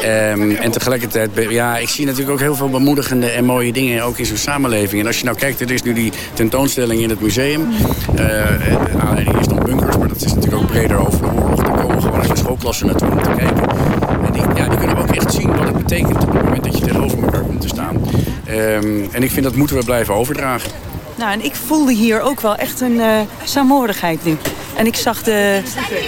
Ehm, en tegelijkertijd, ja, ik zie natuurlijk ook heel veel bemoedigende en mooie dingen ook in zo'n samenleving. En als je nou kijkt, er is nu die tentoonstelling in het museum. De aanleiding is dan bunkers, maar dat is natuurlijk ook breder over de. Daar komen gewoon hele schoolklassen naartoe om te kijken. En die, ja, die kunnen ook echt zien wat het betekent op het moment dat je tegenover elkaar komt te staan. Ehm, en ik vind dat moeten we blijven overdragen.
Nou, en ik voelde hier ook wel echt een saamhorigheid nu. En ik zag de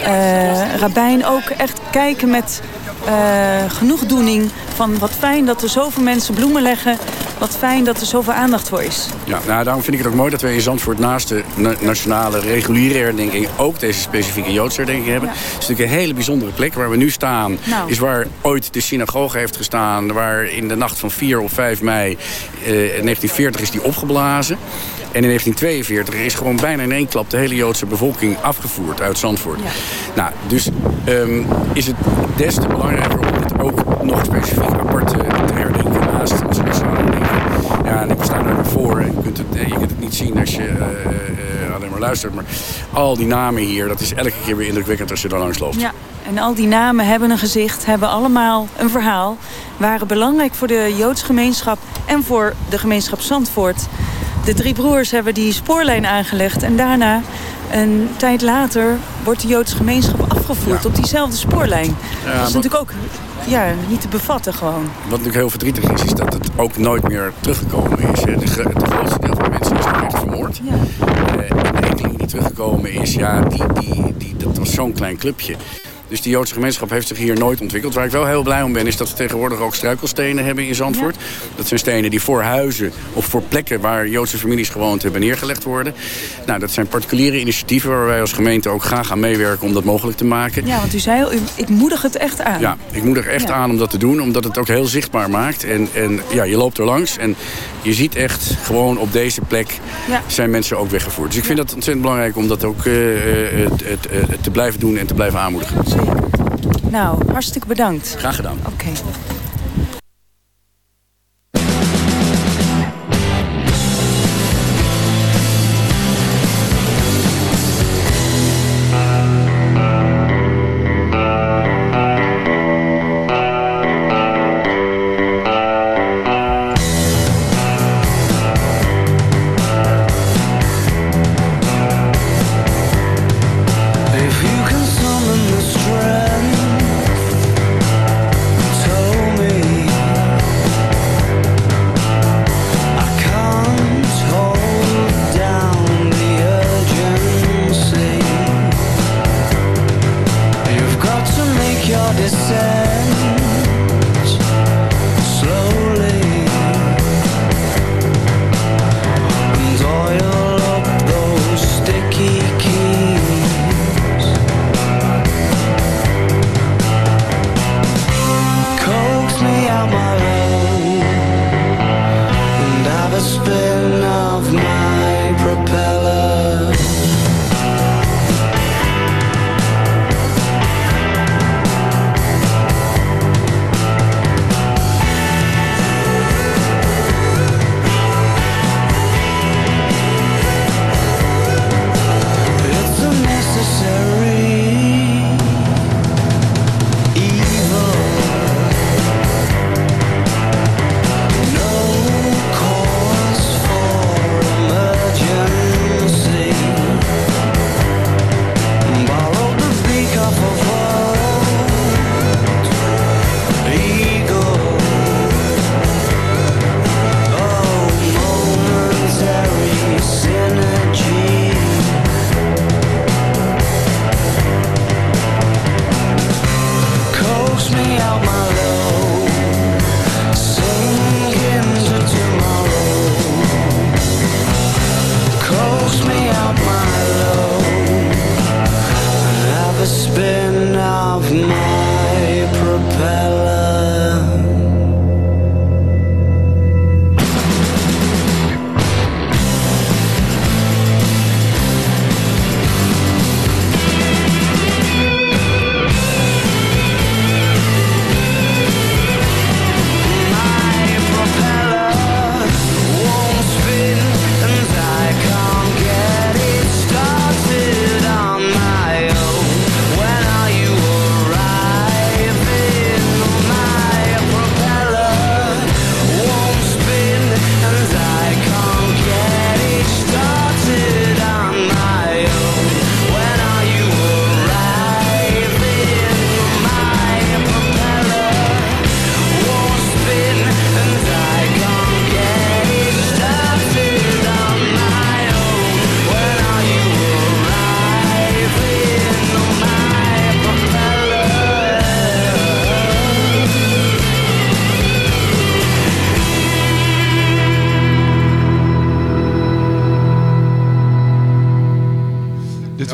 eh rabbijn ook echt kijken met eh genoegdoening van wat fijn dat er zoveel mensen bloemen leggen. Wat fijn dat er zoveel aandacht voor is.
Ja, nou, daarom vind ik het ook mooi dat we in Zandvoort naast de na- nationale reguliere herdenking ook deze specifieke Joodse herdenking hebben. Het is natuurlijk een hele bijzondere plek waar we nu staan.
Nou.
Is waar ooit de synagoge heeft gestaan. Waar in de nacht van 4 of 5 mei eh, 1940 is die opgeblazen. En in 1942 is gewoon bijna in één klap de hele Joodse bevolking afgevoerd uit Zandvoort. Nou, dus ehm, is het des te belangrijker om dit ook nog specifiek apart te, herdenken naast onze nationale herdenking. Ja, en ik sta er voor. En je, kunt het, eh, je kunt het niet zien als je eh, eh, alleen maar luistert. Maar al die namen hier, dat is elke keer weer indrukwekkend als je daar langs loopt.
Ja,
En al die namen hebben een gezicht, hebben allemaal een verhaal. Waren belangrijk voor de Joodse gemeenschap en voor de gemeenschap Zandvoort. De drie broers hebben die spoorlijn aangelegd. En daarna, een tijd later, wordt de Joodse gemeenschap afgevoerd op diezelfde spoorlijn.
Ja,
dat is natuurlijk ook ja, niet te bevatten gewoon.
Wat natuurlijk heel verdrietig is, is dat het ook nooit meer teruggekomen is. De, grootste deel van de mensen is echt vermoord. Eh, en de enkeling die teruggekomen is, ja, die, die, die, dat was zo'n klein clubje. Dus die Joodse gemeenschap heeft zich hier nooit ontwikkeld. Waar ik wel heel blij om ben, is dat we tegenwoordig ook struikelstenen hebben in Zandvoort. Dat zijn stenen die voor huizen of voor plekken waar Joodse families gewoond hebben neergelegd worden. Nou, dat zijn particuliere initiatieven waar wij als gemeente ook graag aan meewerken om dat mogelijk te maken.
Ja, want u zei al, ik moedig het echt aan.
Ja, ik moet er echt
Ja.
aan om dat te doen, omdat het ook heel zichtbaar maakt. En, en ja, je loopt er langs en je ziet echt gewoon op deze plek
Ja.
zijn mensen ook weggevoerd. Dus ik vind dat ontzettend belangrijk om dat ook eh, eh, eh, te blijven doen en te blijven aanmoedigen.
Nou, hartstikke bedankt.
Graag gedaan.
Oké.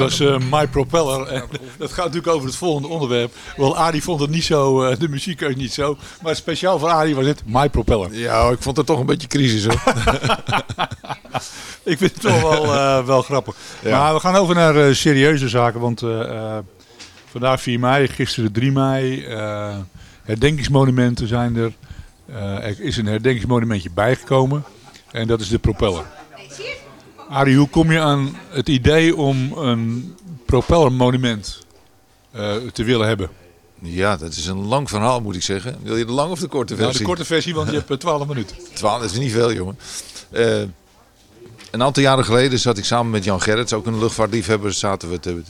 Was eh, My Propeller. En dat gaat natuurlijk over het volgende onderwerp. Wel, Arie vond het niet zo, eh, de muziek is niet zo. Maar speciaal voor Arie was dit My Propeller.
Ja, ik vond het toch een beetje crisis hoor.
ik vind het toch wel, eh, wel grappig.
Ja.
Maar we gaan over naar serieuze zaken. Want vandaag 4 mei, gisteren 3 mei. herdenkingsmonumenten zijn er. Er is een herdenkingsmonumentje bijgekomen. En dat is de propeller. Arie, hoe kom je aan het idee om een propellermonument eh, te willen hebben?
Ja, dat is een lang verhaal moet ik zeggen. Wil je de lange of de korte versie?
Nou, de korte versie, want je hebt eh, 12 minuten.
12 is niet veel, jongen. Eh, een aantal jaren geleden zat ik samen met Jan Gerrits, ook een luchtvaartliefhebber, zaten we te,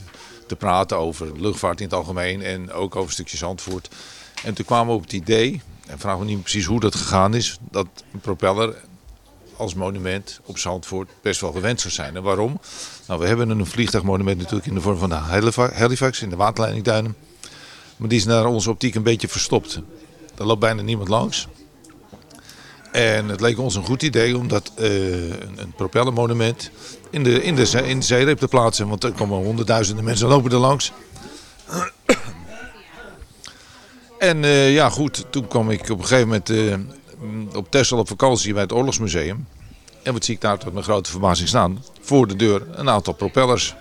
te praten over luchtvaart in het algemeen en ook over een stukje Zandvoort. En toen kwamen we op het idee, en vraag me niet precies hoe dat gegaan is, dat een propeller als monument op Zandvoort best wel gewenst zou zijn. En waarom? Nou, we hebben een vliegtuigmonument natuurlijk in de vorm van de Halifa- Halifax in de waterleidingduinen. Maar die is naar onze optiek een beetje verstopt. Daar loopt bijna niemand langs. En het leek ons een goed idee om dat eh, een, een propellermonument in de, in, de, in de te plaatsen. Want er komen honderdduizenden mensen lopen er langs. En eh, ja, goed, toen kwam ik op een gegeven moment eh, op Texel op vakantie bij het Oorlogsmuseum. En wat zie ik daar tot mijn grote verbazing staan? Voor de deur een aantal propellers.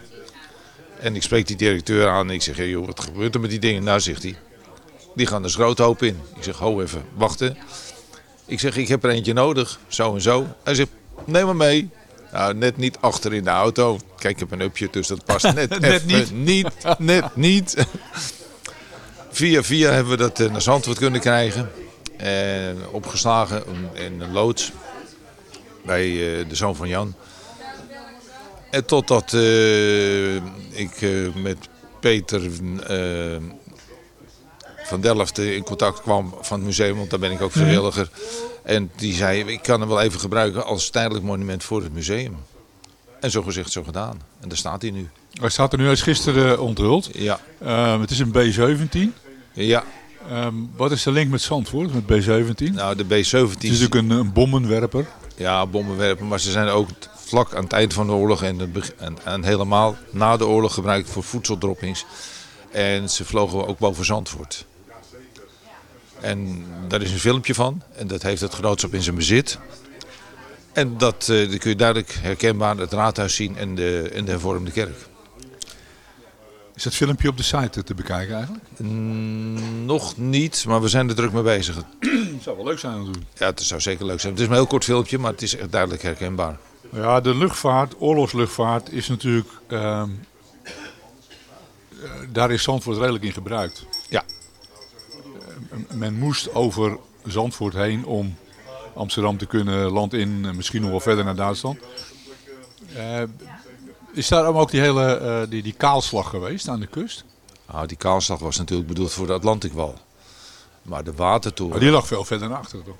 En ik spreek die directeur aan en ik zeg, hey, joh, wat gebeurt er met die dingen? Nou, zegt hij, die gaan er schroothoop in. Ik zeg, ho even, wachten. Ik zeg, ik heb er eentje nodig, zo en zo. Hij zegt, neem maar mee. Nou, net niet achter in de auto. Kijk, ik heb een upje, dus dat past net,
Net
even
niet.
niet. Net niet. Via via hebben we dat eh, naar Zandvoort kunnen krijgen. En opgeslagen in een loods bij eh, de zoon van Jan. En totdat eh, ik eh, met Peter van Delft in contact kwam van het museum, want daar ben ik ook vrijwilliger. En die zei, ik kan hem wel even gebruiken als tijdelijk monument voor het museum. En zo gezegd, zo gedaan. En daar staat hij nu.
Hij staat er nu uit gisteren onthuld.
Ja.
Ehm, het is een B-17.
Ja.
Ehm, wat is de link met Zandvoort, met B-17?
Nou, de B-17...
Het is natuurlijk een, een bommenwerper.
Ja, bommenwerpen, maar ze zijn ook vlak aan het eind van de oorlog en, en, en helemaal na de oorlog gebruikt voor voedseldroppings. En ze vlogen ook boven Zandvoort. En daar is een filmpje van en dat heeft het genootschap in zijn bezit. En dat, eh, dat kun je duidelijk herkenbaar het raadhuis zien en de, en de hervormde kerk.
Is dat filmpje op de site te bekijken eigenlijk?
Mm, nog niet, maar we zijn er druk mee bezig.
Het zou wel leuk zijn natuurlijk.
Ja, het zou zeker leuk zijn. Het is een heel kort filmpje, maar het is echt duidelijk herkenbaar.
Ja, de luchtvaart, oorlogsluchtvaart is natuurlijk... ehm, eh, daar is Zandvoort redelijk in gebruikt.
Ja.
Eh, men moest over Zandvoort heen om Amsterdam te kunnen land in en misschien nog wel verder naar Duitsland. Eh, is daar ook die hele eh, die, die kaalslag geweest aan de kust?
Nou, die kaalslag was natuurlijk bedoeld voor de Atlantikwal. Maar de watertoren...
Maar die lag veel verder naar achteren toch?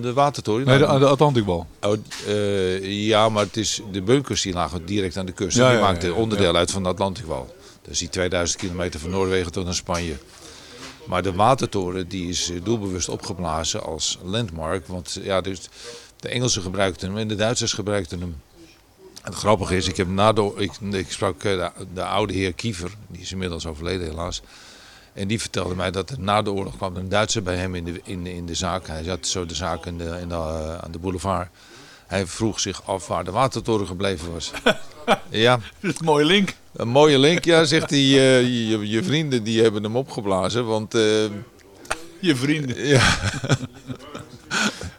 De watertoren?
Nee, de, de Atlantikwal.
oh, eh, ja, maar het is, de bunkers die lagen direct aan de kust.
Ja,
die
ja,
maakten
ja.
onderdeel uit van de Atlantikwal. Dus die 2000 kilometer van Noorwegen tot aan Spanje. Maar de watertoren die is eh, doelbewust opgeblazen als landmark. Want ja, dus de Engelsen gebruikten hem en de Duitsers gebruikten hem. Het grappige is, ik, heb na de, ik, ik sprak eh, de, de oude heer Kiefer, die is inmiddels overleden helaas. En die vertelde mij dat er na de oorlog kwam een Duitser bij hem in de, in, in de zaak. Hij zat zo de zaak in de, in de, eh, aan de boulevard. Hij vroeg zich af waar de watertoren gebleven was. ja.
Dat is een mooie link.
Een mooie link, ja, zegt hij. eh, je, je vrienden die hebben hem opgeblazen, want...
Je vrienden.
ja.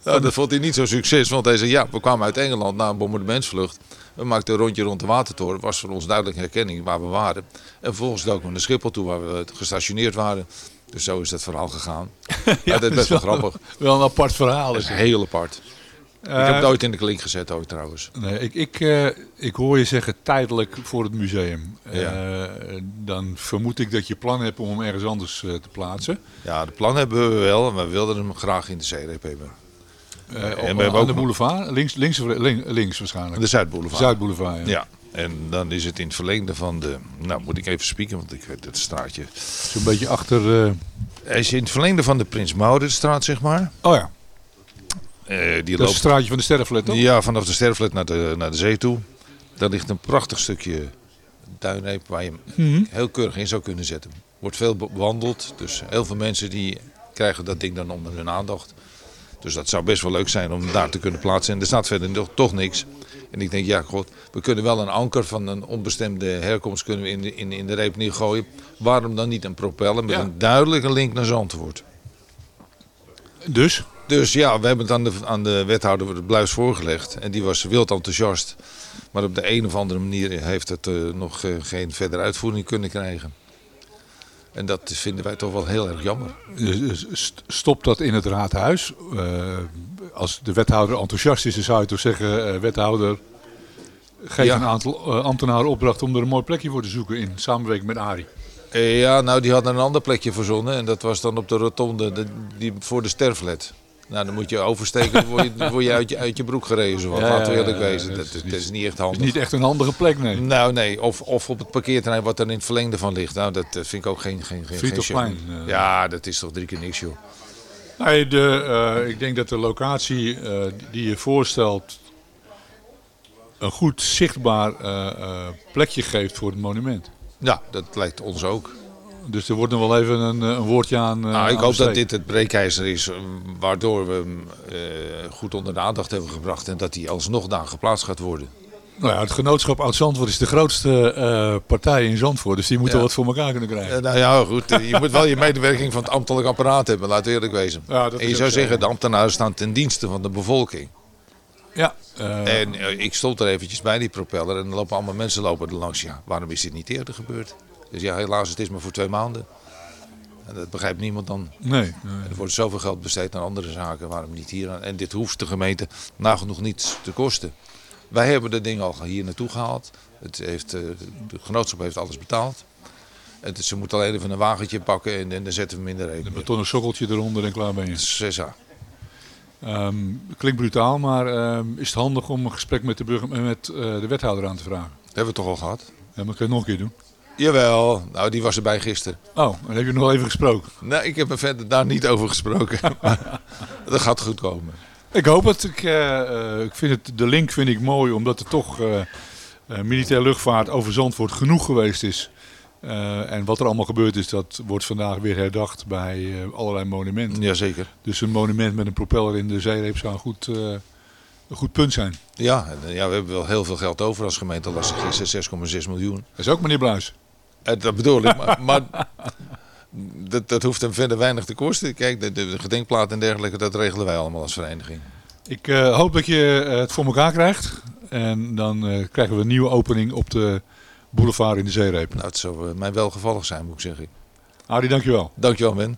nou, dat vond hij niet zo succes, want hij zei ja, we kwamen uit Engeland na een bombardementsvlucht. We maakten een rondje rond de watertoren. was voor ons duidelijk herkenning waar we waren. En vervolgens doken we naar Schiphol toe, waar we gestationeerd waren. Dus zo is dat verhaal gegaan. ja, dat is best wel grappig.
Wel een apart verhaal. Is
heel apart. ik
Eh,
heb het ooit in de klink gezet, ooit trouwens.
Nee, ik, ik, eh, ik hoor je zeggen tijdelijk voor het museum.
Ja.
Eh, dan vermoed ik dat je plan hebt om hem ergens anders eh, te plaatsen.
Ja, de plan hebben we wel. En we wilden hem graag in de zeereep hebben.
Eh,
en we hebben
aan de boulevard? Links, links, links waarschijnlijk.
De Zuidboulevard.
Zuidboulevard, ja.
Ja, en dan is het in het verlengde van de... Nou, moet ik even spieken, want ik weet het straatje.
Zo'n beetje achter... eh,
Hij is in het verlengde van de Prins Mauritsstraat, zeg maar.
Oh ja.
Eh, die
Dat is
loopt...
het straatje van de toch?
Ja, vanaf de Sterflet naar de, naar de zee toe. Daar ligt een prachtig stukje duinreep waar je hem
Mhm.
heel keurig in zou kunnen zetten. Wordt veel bewandeld, dus heel veel mensen die krijgen dat ding dan onder hun aandacht. Dus dat zou best wel leuk zijn om daar te kunnen plaatsen. En er staat verder nog, toch niks. En ik denk, ja god, we kunnen wel een anker van een onbestemde herkomst kunnen we in, de, in, in de reep neergooien. Waarom dan niet een propeller met
Ja.
een duidelijke link naar Zandvoort?
Dus?
Dus ja, we hebben het aan de, aan de wethouder Bluis voorgelegd. En die was wild enthousiast. Maar op de een of andere manier heeft het eh, nog eh, geen verdere uitvoering kunnen krijgen. En dat vinden wij toch wel heel erg jammer.
Dus st- Stop dat in het raadhuis. Eh, als de wethouder enthousiast is, dan zou je toch zeggen, eh, wethouder, geef
Ja.
een aantal eh, ambtenaren opdracht om er een mooi plekje voor te zoeken in samenwerking met Arie.
Eh, Ja, nou die had een ander plekje verzonnen. En dat was dan op de rotonde de, die, voor de sterflet. Nou, dan moet je oversteken, dan word je, word je, uit, je uit je broek gerezen. Wat.
Ja,
Laten we eerlijk wezen.
dat
Dat,
is
is-
niet-
dat is niet echt
is
handig.
niet echt een handige plek, nee.
Nou, nee. Of, of op het parkeerterrein wat er in het verlengde van ligt. Nou, dat eh, vind ik ook geen, geen, geen, geen show.
eh.
Ja, dat is toch drie keer niks, joh.
Nee, de, eh, ik denk dat de locatie die je voorstelt een goed zichtbaar plekje geeft voor het monument.
Ja, dat lijkt ons ook.
Dus er wordt nog wel even een, eh, een woordje aan. eh,
Nou, ik hoop dat dit het breekijzer is eh, waardoor we hem goed onder de aandacht hebben gebracht. En dat hij alsnog daar geplaatst gaat worden.
Nou ja, het genootschap Oud-Zandvoort is de grootste partij in Zandvoort. Dus die moeten
Ja.
wat voor elkaar kunnen krijgen.
Nou ja, goed. Je moet wel je medewerking van het ambtelijk apparaat hebben, laten we eerlijk wezen.
Ja, dat
en je zou zeggen, de ambtenaren staan ten dienste van de bevolking.
Ja.
En ik stond er eventjes bij die propeller en er lopen allemaal mensen lopen er langs. Ja, waarom is dit niet eerder gebeurd? Dus ja, helaas, het is maar voor twee maanden. En dat begrijpt niemand dan.
Nee, nee.
Er wordt zoveel geld besteed aan andere zaken, waarom niet hier aan? En dit hoeft de gemeente nagenoeg niets te kosten. Wij hebben de dingen al hier naartoe gehaald. Het heeft, eh, de genootschap heeft alles betaald. Het, ze moeten alleen even een wagentje pakken en, en dan zetten we hem in de rekening.
Een betonnen sokkeltje eronder en klaar ben je.
Cesa.
Ehm, klinkt brutaal, maar ehm, is het handig om een gesprek met de, burger, met, eh, de wethouder aan te vragen?
Hebben we toch al gehad?
Ja, maar kun je nog een keer doen?
Jawel, nou die was erbij gisteren.
Oh, dan heb je nog even gesproken.
Nee, ik heb er verder daar niet over gesproken. dat gaat goed komen.
Ik hoop het. Ik, eh, eh, ik vind het. De link vind ik mooi, omdat er toch eh militair luchtvaart over Zandvoort genoeg geweest is. En wat er allemaal gebeurd is, dat wordt vandaag weer herdacht bij allerlei monumenten.
Jazeker.
Dus een monument met een propeller in de zeereep zou een goed, een goed punt zijn.
Ja, en, ja, we hebben wel heel veel geld over als gemeente. Las ik gisteren 6,6 miljoen.
Dat is ook meneer Bluis.
Eh, dat bedoel ik, maar, maar dat, dat hoeft hem verder weinig te kosten. Kijk, de, de gedenkplaat en dergelijke, dat regelen wij allemaal als vereniging.
Ik eh, hoop dat je eh, het voor elkaar krijgt. En dan krijgen we een nieuwe opening op de boulevard in de zeereep.
Nou, het zou mij wel gevallig zijn, moet ik zeggen.
Arie, dankjewel.
Dankjewel, Ben.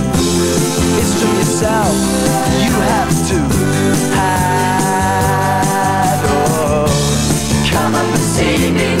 It's from yourself. You have to hide. Oh, come up and see me.